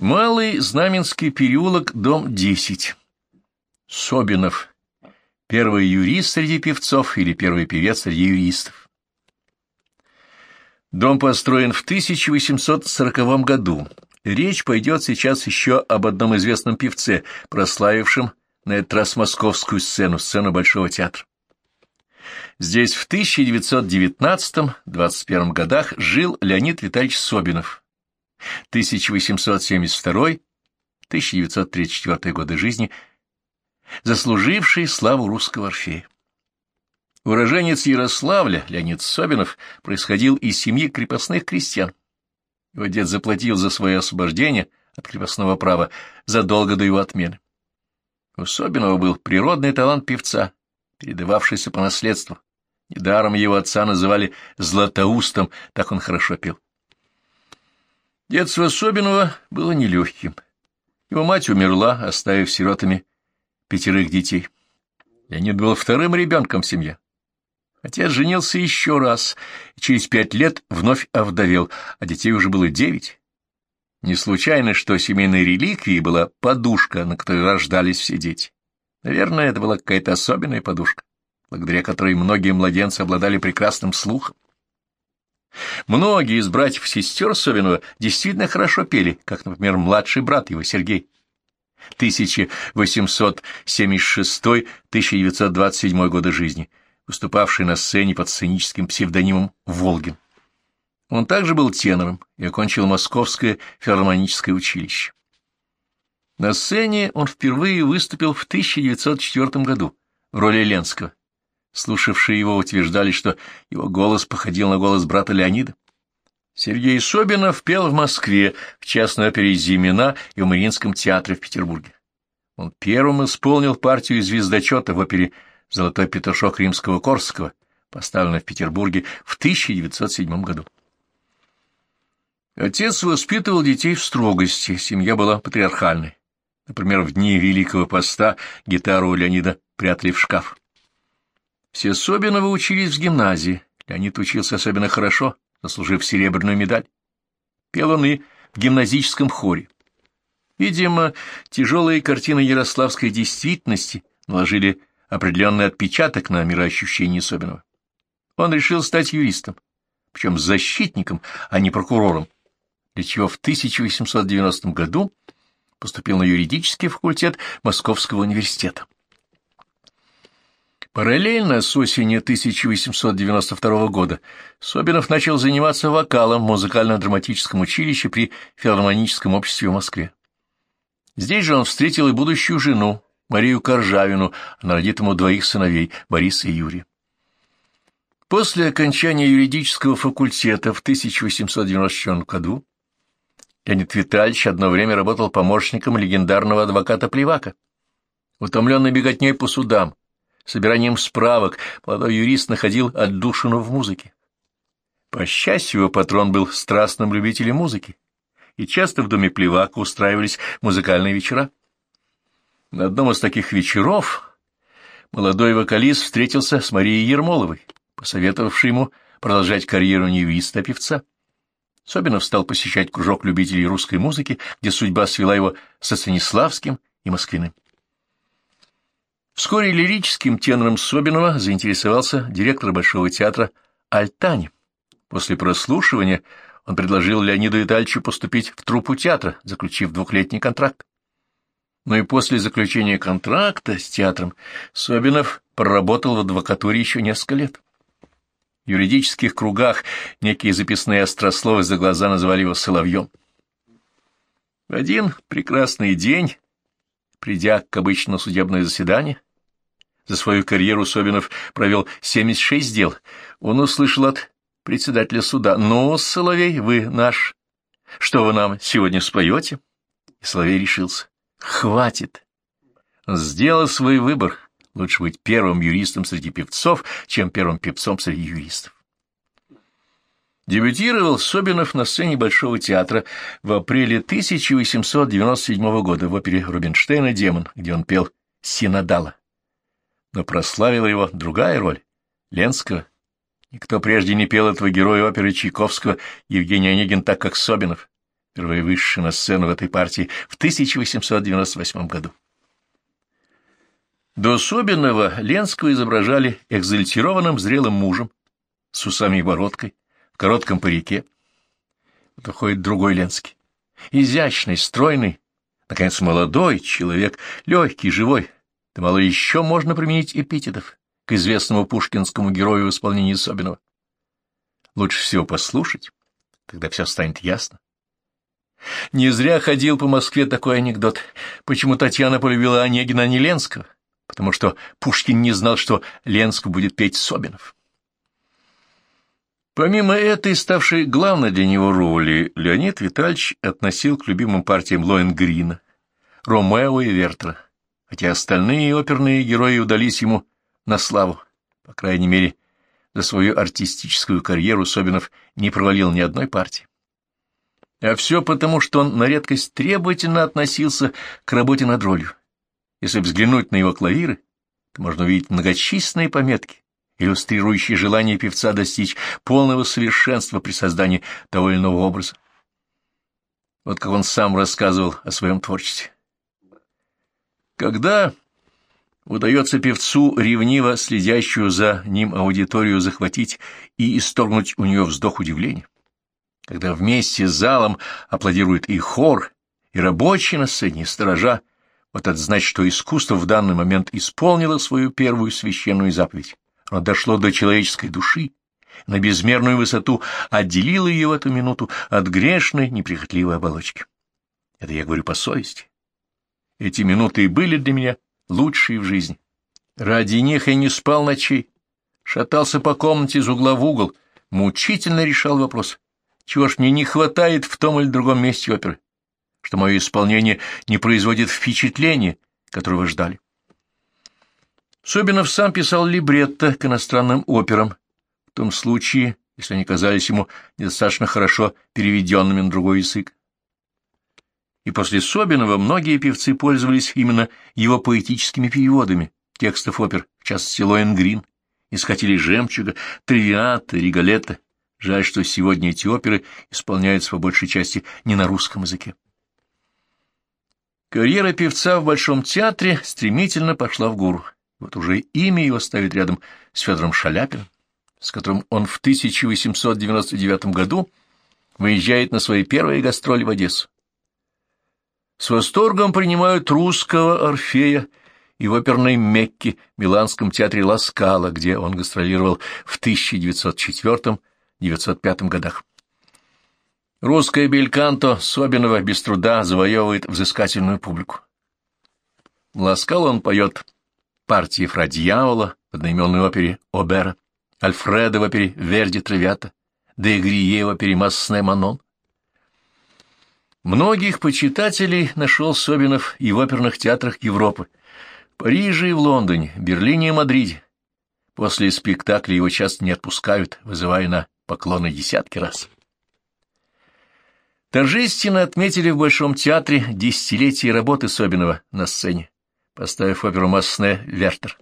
Малый Знаменский переулок, дом 10. Собинов. Первый юрист среди певцов или первый певец среди юристов. Дом построен в 1840 году. Речь пойдет сейчас еще об одном известном певце, прославившем на этот раз московскую сцену, сцену Большого театра. Здесь в 1919-21 годах жил Леонид Витальевич Собинов. 1872-1934 годы жизни, заслуживший славу русского орфея. Уроженец Ярославля Леонид Собинов происходил из семьи крепостных крестьян. Его дед заплатил за свое освобождение от крепостного права задолго до его отмены. У Собинова был природный талант певца, передававшийся по наследству. Недаром его отца называли Златоустом, так он хорошо пел. Детство Собинова было нелегким. Его мать умерла, оставив сиротами пятерых детей. Леонид был вторым ребенком в семье. Отец женился еще раз, и через пять лет вновь овдовел, а детей уже было девять. Не случайно, что семейной реликвией была подушка, на которой рождались все дети. Наверное, это была какая-то особенная подушка, благодаря которой многие младенцы обладали прекрасным слухом. Многие из братьев и сестер Собинова действительно хорошо пели, как, например, младший брат его, Сергей. 1876-1927 годы жизни, выступавший на сцене под сценическим псевдонимом Волгин. Он также был тенором и окончил Московское филармоническое училище. На сцене он впервые выступил в 1904 году в роли Ленского. Слушавшие его утверждали, что его голос походил на голос брата Леонида. Сергей Собинов пел в Москве, в частной опере «Зимина» и в Мариинском театре в Петербурге. Он первым исполнил партию звездочета в опере «Золотой петушок римского-корского», поставленной в Петербурге в 1907 году. Отец воспитывал детей в строгости, семья была патриархальной. Например, в дни Великого Поста гитару Леонида прятали в шкаф. Все Собиновы учились в гимназии. Леонид учился особенно хорошо, заслужив серебряную медаль. Пел он и в гимназическом хоре. Видимо, тяжелые картины ярославской действительности наложили определенный отпечаток на мироощущение Собинова. Он решил стать юристом, причем защитником, а не прокурором, для чего в 1890 году поступил на юридический факультет Московского университета. Параллельно с осени 1892 года Собинов начал заниматься вокалом в музыкально-драматическом училище при филармоническом обществе в Москве. Здесь же он встретил и будущую жену, Марию Коржавину, она родит ему двоих сыновей, Бориса и Юрия. После окончания юридического факультета в 1894 году Леонид Витальевич одно время работал помощником легендарного адвоката Плевака. Утомленный беготней по судам, собиранием справок, молодой юрист находил отдушину в музыке. По счастью, его патрон был страстным любителем музыки, и часто в доме Плевака устраивались музыкальные вечера. На одном из таких вечеров молодой вокалист встретился с Марией Ермоловой, посоветовавшей ему продолжать карьеру не юриста-певца. Особенно стал посещать кружок любителей русской музыки, где судьба свела его со Станиславским и Москвиным. Вскоре лирическим тенором Собинова заинтересовался директор Большого театра Альтани. После прослушивания он предложил Леониду Витальевичу поступить в труппу театра, заключив двухлетний контракт. Но и после заключения контракта с театром Собинов проработал в адвокатуре еще несколько лет. В юридических кругах некие записные острословы за глаза называли его Соловьем. В один прекрасный день, придя к обычному судебное заседание, за свою карьеру Собинов провел 76 дел. Он услышал от председателя суда, «Ну, Соловей, вы наш. Что вы нам сегодня споете?» И Соловей решился. «Хватит!» Сделал свой выбор. Лучше быть первым юристом среди певцов, чем первым певцом среди юристов. Дебютировал Собинов на сцене Большого театра в апреле 1897 года в опере Рубинштейна «Демон», где он пел «Синодала» но прославила его другая роль — Ленского. Никто прежде не пел этого героя оперы Чайковского Евгений Онегин так, как Собинов. впервые вышедший на сцену в этой партии в 1898 году. До особенного Ленского изображали экзальтированным зрелым мужем с усами и бородкой, в коротком парике. Вот выходит другой Ленский. Изящный, стройный, наконец, молодой человек, легкий, живой. Да мало еще можно применить эпитетов к известному пушкинскому герою в исполнении особенного. Лучше всего послушать, тогда все станет ясно. Не зря ходил по Москве такой анекдот, почему Татьяна полюбила Онегина, а не Ленского, потому что Пушкин не знал, что Ленского будет петь Собинов. Помимо этой, ставшей главной для него роли, Леонид Витальевич относил к любимым партиям Лоенгрина, Ромео и Вертера, хотя остальные оперные герои удались ему на славу, по крайней мере, за свою артистическую карьеру Собинов не провалил ни одной партии. А все потому, что он на редкость требовательно относился к работе над ролью. Если взглянуть на его клавиры, то можно увидеть многочисленные пометки, иллюстрирующие желание певца достичь полного совершенства при создании того или иного образа. Вот как он сам рассказывал о своем творчестве. Когда удается певцу, ревниво следящую за ним аудиторию, захватить и исторгнуть у нее вздох удивления, когда вместе с залом аплодирует и хор, и рабочие на сцене, и сторожа, вот это значит, что искусство в данный момент исполнило свою первую священную заповедь. Оно дошло до человеческой души, на безмерную высоту отделило ее в эту минуту от грешной, неприхотливой оболочки. Это я говорю по совести. Эти минуты и были для меня лучшие в жизни. Ради них я не спал ночей, шатался по комнате из угла в угол, мучительно решал вопрос, чего ж мне не хватает в том или другом месте оперы, что мое исполнение не производит впечатления, которого ждали. Собинов сам писал либретто к иностранным операм, в том случае, если они казались ему недостаточно хорошо переведенными на другой язык. И после Собинова многие певцы пользовались именно его поэтическими переводами текстов опер, в частности Лоенгрин, Искатели жемчуга, Тривиата, Риголетта. Жаль, что сегодня эти оперы исполняются по большей части не на русском языке. Карьера певца в Большом театре стремительно пошла в гору. Вот уже имя его ставит рядом с Федором Шаляпиным, с которым он в 1899 году выезжает на свои первые гастроли в Одессу. С восторгом принимают русского Орфея и в оперной Мекке Миланском театре Ласкала, где он гастролировал в 1904-1905 годах. Русское бельканто Собинова без труда завоевывает взыскательную публику. Ласкал он поет партии «Фра дьявола» в одноименной опере Обера, Альфреда в опере «Верди Травята», Дегрие в опере «Массне Манон». Многих почитателей нашел Собинов и в оперных театрах Европы, Париже и в Лондоне, Берлине и Мадриде. После спектакля его часто не отпускают, вызывая на поклоны десятки раз. Торжественно отметили в Большом театре десятилетие работы Собинова на сцене поставив оперу Масне «Вертер».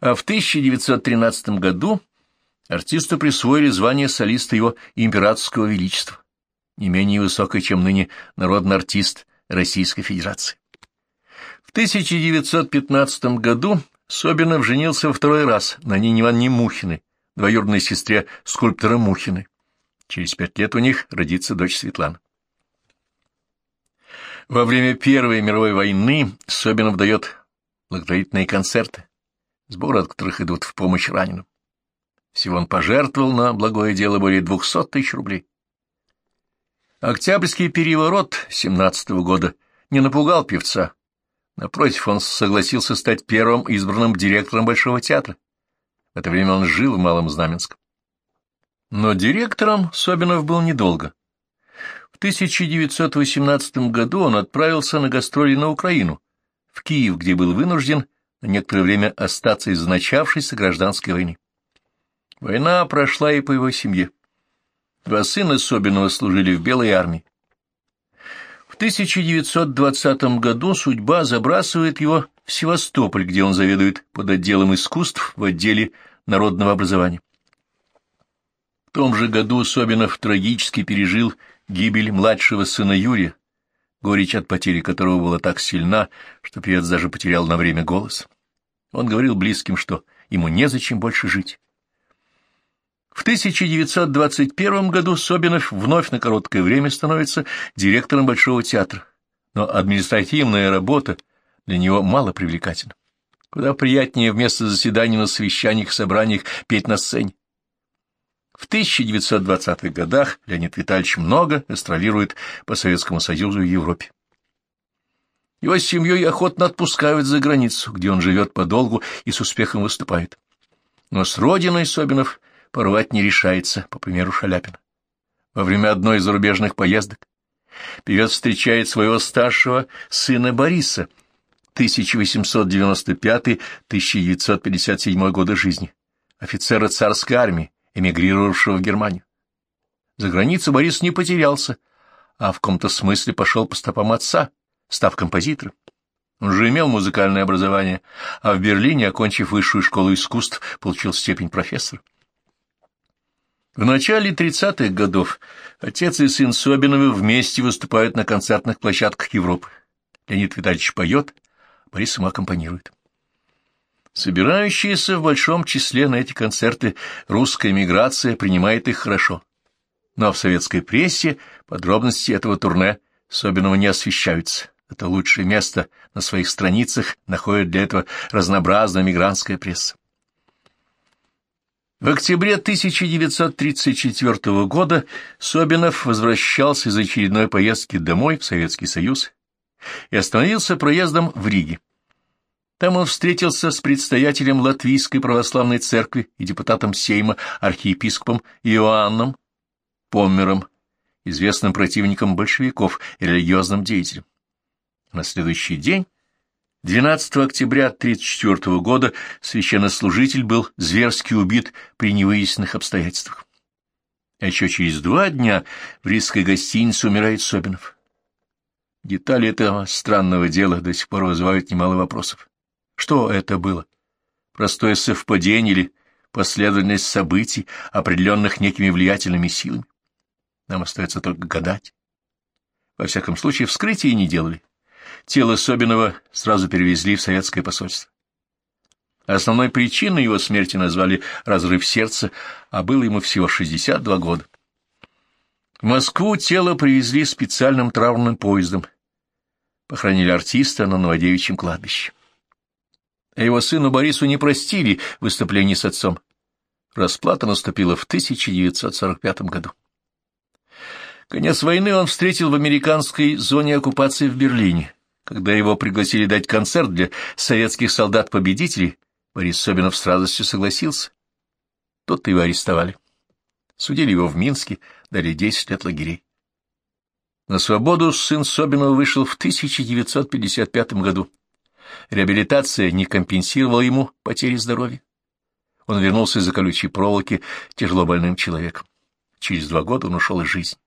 А в 1913 году артисту присвоили звание солиста его императорского величества, не менее высокое, чем ныне народный артист Российской Федерации. В 1915 году Собинов женился во второй раз на Нине Ивановне Мухиной, двоюродной сестре скульптора Мухиной. Через пять лет у них родится дочь Светлана. Во время Первой мировой войны Собинов дает благотворительные концерты, сборы от которых идут в помощь раненым. Всего он пожертвовал на благое дело более 200 тысяч рублей. Октябрьский переворот 17 -го года не напугал певца. Напротив, он согласился стать первым избранным директором Большого театра. В это время он жил в Малом Знаменском. Но директором Собинов был недолго. В 1918 году он отправился на гастроли на Украину, в Киев, где был вынужден на некоторое время остаться из-за начавшейся гражданской войны. Война прошла и по его семье. Два сына Собинова служили в Белой армии. В 1920 году судьба забрасывает его в Севастополь, где он заведует под отделом искусств в отделе народного образования. В том же году Собинов трагически пережил гибель младшего сына Юрия, горечь от потери которого была так сильна, что певец даже потерял на время голос. Он говорил близким, что ему незачем больше жить. В 1921 году Собинов вновь на короткое время становится директором Большого театра, но административная работа для него мало привлекательна. Куда приятнее вместо заседаний на совещаниях, собраниях петь на сцене. В 1920-х годах Леонид Витальевич много гастролирует по Советскому Союзу и Европе. Его с семьей охотно отпускают за границу, где он живет подолгу и с успехом выступает. Но с родиной Собинов порвать не решается, по примеру Шаляпина. Во время одной из зарубежных поездок певец встречает своего старшего сына Бориса, 1895-1957 года жизни, офицера царской армии, эмигрировавшего в Германию. За границу Борис не потерялся, а в каком-то смысле пошел по стопам отца, став композитором. Он же имел музыкальное образование, а в Берлине, окончив высшую школу искусств, получил степень профессора. В начале 30-х годов отец и сын Собиновы вместе выступают на концертных площадках Европы. Леонид Витальевич поет, Борис ему аккомпанирует. Собирающаяся в большом числе на эти концерты русская миграция принимает их хорошо. Но в советской прессе подробности этого турне особенного не освещаются. Это лучшее место на своих страницах находит для этого разнообразная мигрантская пресса. В октябре 1934 года Собинов возвращался из очередной поездки домой в Советский Союз и остановился проездом в Риге. Там он встретился с предстоятелем Латвийской православной церкви и депутатом Сейма архиепископом Иоанном Поммером, известным противником большевиков и религиозным деятелем. На следующий день, 12 октября 1934 года, священнослужитель был зверски убит при невыясненных обстоятельствах. А еще через два дня в рижской гостинице умирает Собинов. Детали этого странного дела до сих пор вызывают немало вопросов. Что это было? Простое совпадение или последовательность событий, определенных некими влиятельными силами? Нам остается только гадать. Во всяком случае, вскрытия не делали. Тело Собинова сразу перевезли в советское посольство. Основной причиной его смерти назвали разрыв сердца, а было ему всего 62 года. В Москву тело привезли специальным травмным поездом. Похоронили артиста на Новодевичьем кладбище а его сыну Борису не простили выступлений с отцом. Расплата наступила в 1945 году. Конец войны он встретил в американской зоне оккупации в Берлине. Когда его пригласили дать концерт для советских солдат-победителей, Борис Собинов с радостью согласился. Тут-то его арестовали. Судили его в Минске, дали 10 лет лагерей. На свободу сын Собинова вышел в 1955 году. Реабилитация не компенсировала ему потери здоровья. Он вернулся из-за колючей проволоки тяжело больным человеком. Через два года он ушел из жизни.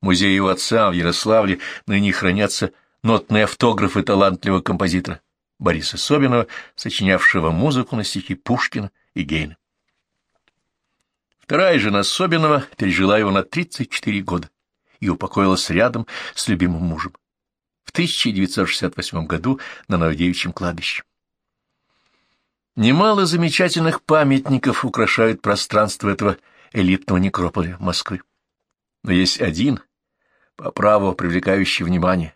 В музее его отца в Ярославле ныне хранятся нотные автографы талантливого композитора Бориса Собинова, сочинявшего музыку на стихи Пушкина и Гейна. Вторая жена Собинова пережила его на 34 года и упокоилась рядом с любимым мужем в 1968 году на Новодевичьем кладбище. Немало замечательных памятников украшают пространство этого элитного некрополя Москвы. Но есть один, по праву привлекающий внимание.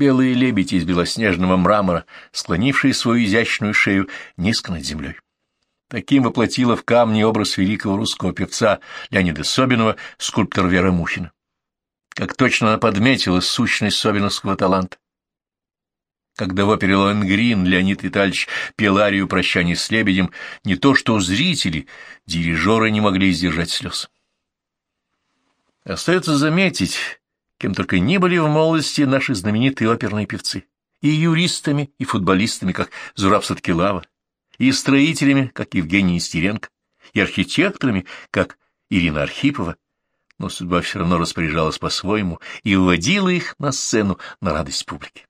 Белые лебеди из белоснежного мрамора, склонившие свою изящную шею низко над землей. Таким воплотила в камне образ великого русского певца Леонида Собинова скульптор Вера Мухина как точно она подметила сущность собиновского таланта. Когда в опере Лоенгрин Леонид Витальевич пел арию «Прощание с лебедем», не то что зрители, дирижеры не могли сдержать слез. Остается заметить, кем только не были в молодости наши знаменитые оперные певцы, и юристами, и футболистами, как Зураб Садкилава, и строителями, как Евгений Истеренко, и архитекторами, как Ирина Архипова, но судьба все равно распоряжалась по-своему и выводила их на сцену на радость публики.